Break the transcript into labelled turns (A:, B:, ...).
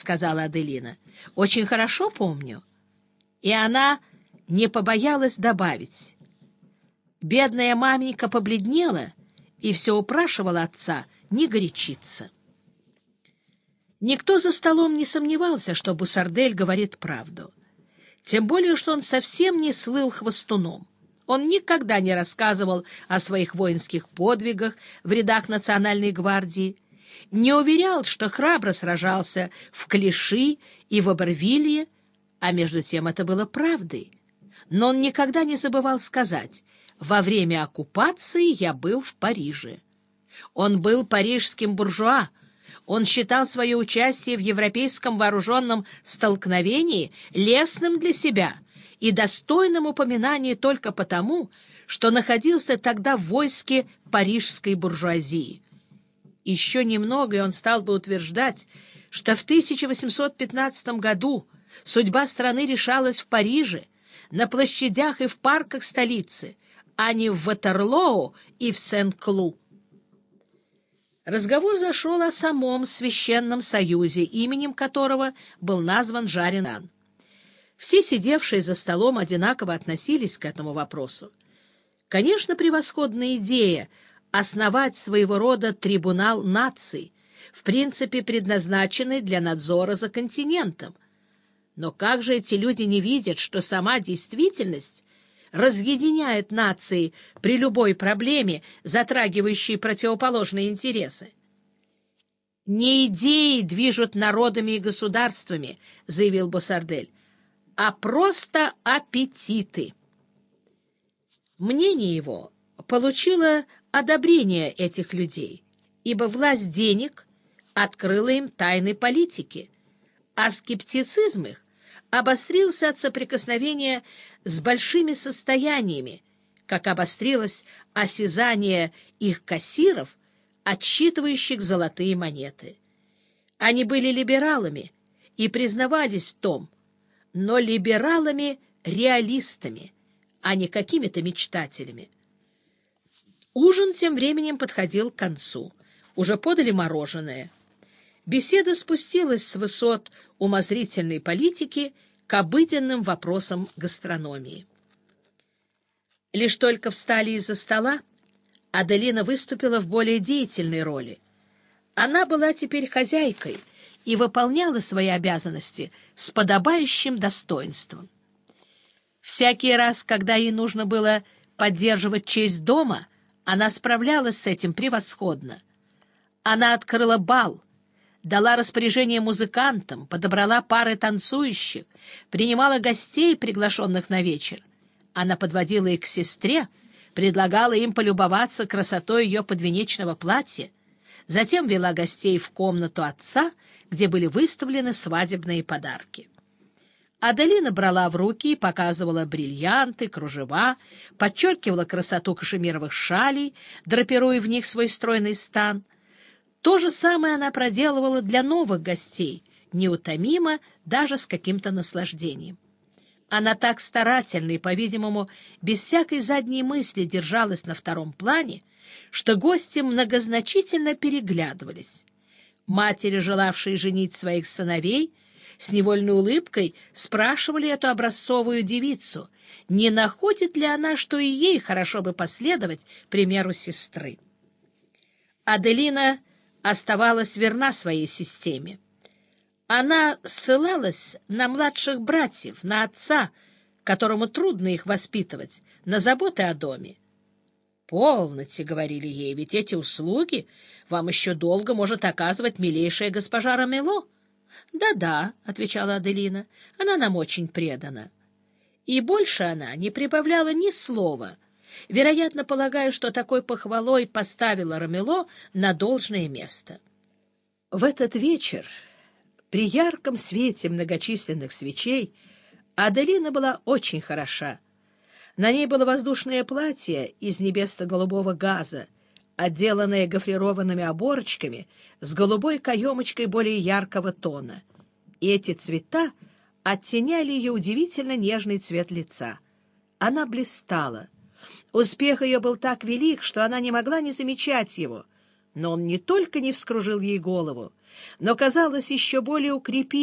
A: сказала Аделина. — Очень хорошо помню. И она не побоялась добавить. Бедная маменька побледнела и все упрашивала отца не горячиться. Никто за столом не сомневался, что Бусардель говорит правду. Тем более, что он совсем не слыл хвостуном. Он никогда не рассказывал о своих воинских подвигах в рядах Национальной гвардии, не уверял, что храбро сражался в Клиши и в Абервилье, а между тем это было правдой. Но он никогда не забывал сказать «Во время оккупации я был в Париже». Он был парижским буржуа, он считал свое участие в европейском вооруженном столкновении лесным для себя — и достойным упоминания только потому, что находился тогда в войске парижской буржуазии. Еще немного, и он стал бы утверждать, что в 1815 году судьба страны решалась в Париже, на площадях и в парках столицы, а не в Ватерлоу и в Сен-Клу. Разговор зашел о самом Священном Союзе, именем которого был назван Жаринан. Все сидевшие за столом одинаково относились к этому вопросу. Конечно, превосходная идея основать своего рода трибунал наций, в принципе предназначенный для надзора за континентом. Но как же эти люди не видят, что сама действительность разъединяет нации при любой проблеме, затрагивающей противоположные интересы? «Не идеи движут народами и государствами», — заявил Босардель, а просто аппетиты. Мнение его получило одобрение этих людей, ибо власть денег открыла им тайны политики, а скептицизм их обострился от соприкосновения с большими состояниями, как обострилось осязание их кассиров, отсчитывающих золотые монеты. Они были либералами и признавались в том, но либералами-реалистами, а не какими-то мечтателями. Ужин тем временем подходил к концу. Уже подали мороженое. Беседа спустилась с высот умозрительной политики к обыденным вопросам гастрономии. Лишь только встали из-за стола, Аделина выступила в более деятельной роли. Она была теперь хозяйкой — и выполняла свои обязанности с подобающим достоинством. Всякий раз, когда ей нужно было поддерживать честь дома, она справлялась с этим превосходно. Она открыла бал, дала распоряжение музыкантам, подобрала пары танцующих, принимала гостей, приглашенных на вечер. Она подводила их к сестре, предлагала им полюбоваться красотой ее подвенечного платья, затем вела гостей в комнату отца — где были выставлены свадебные подарки. Аделина брала в руки и показывала бриллианты, кружева, подчеркивала красоту кашемировых шалей, драпируя в них свой стройный стан. То же самое она проделывала для новых гостей, неутомимо, даже с каким-то наслаждением. Она так старательно и, по-видимому, без всякой задней мысли держалась на втором плане, что гости многозначительно переглядывались. Матери, желавшие женить своих сыновей, с невольной улыбкой спрашивали эту образцовую девицу, не находит ли она, что и ей хорошо бы последовать примеру сестры. Аделина оставалась верна своей системе. Она ссылалась на младших братьев, на отца, которому трудно их воспитывать, на заботы о доме. «Полноте», — говорили ей, — «ведь эти услуги вам еще долго может оказывать милейшая госпожа Рамело». «Да-да», — отвечала Аделина, — «она нам очень предана». И больше она не прибавляла ни слова, вероятно, полагая, что такой похвалой поставила Рамело на должное место. В этот вечер, при ярком свете многочисленных свечей, Аделина была очень хороша. На ней было воздушное платье из небесно-голубого газа, отделанное гофрированными оборочками с голубой каемочкой более яркого тона. И эти цвета оттеняли ее удивительно нежный цвет лица. Она блистала. Успех ее был так велик, что она не могла не замечать его, Но он не только не вскружил ей голову, но, казалось, еще более укрепил